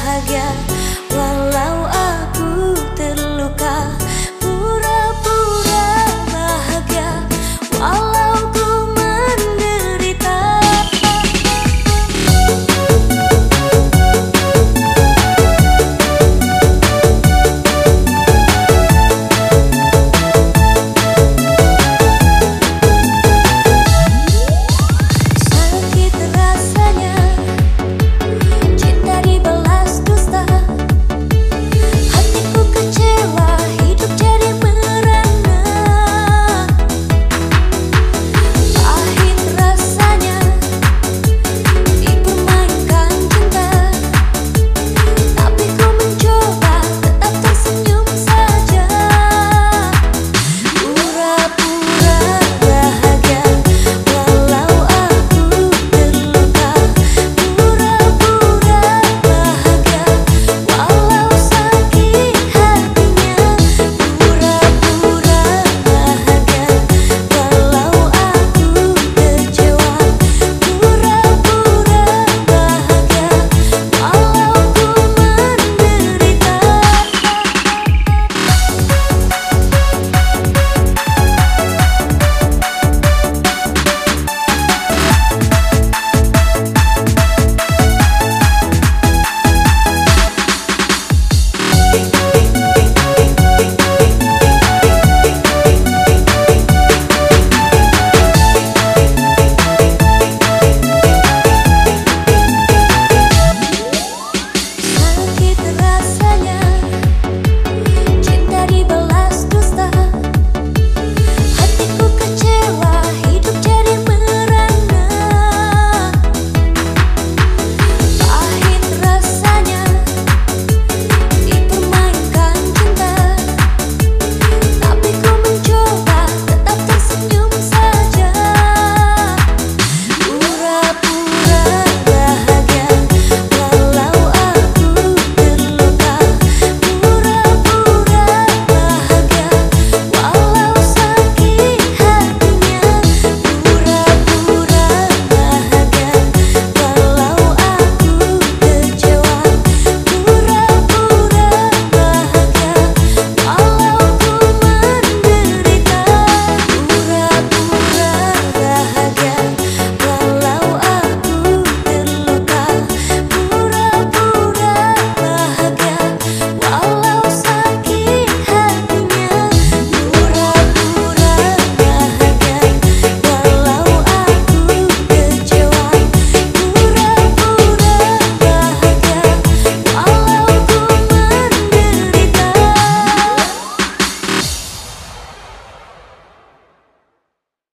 bahagia.